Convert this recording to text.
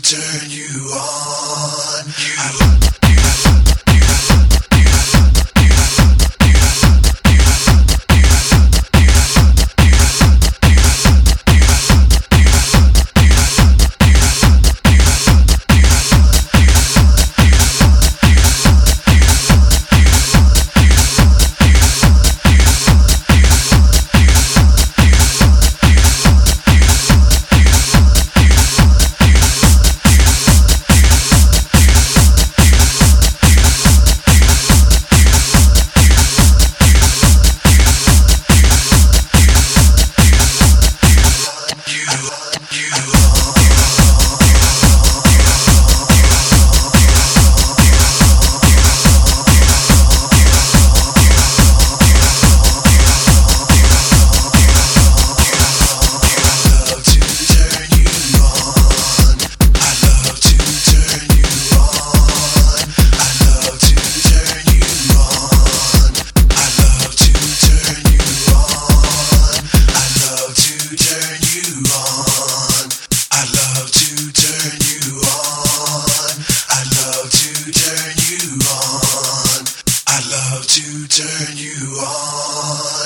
turn you on. You I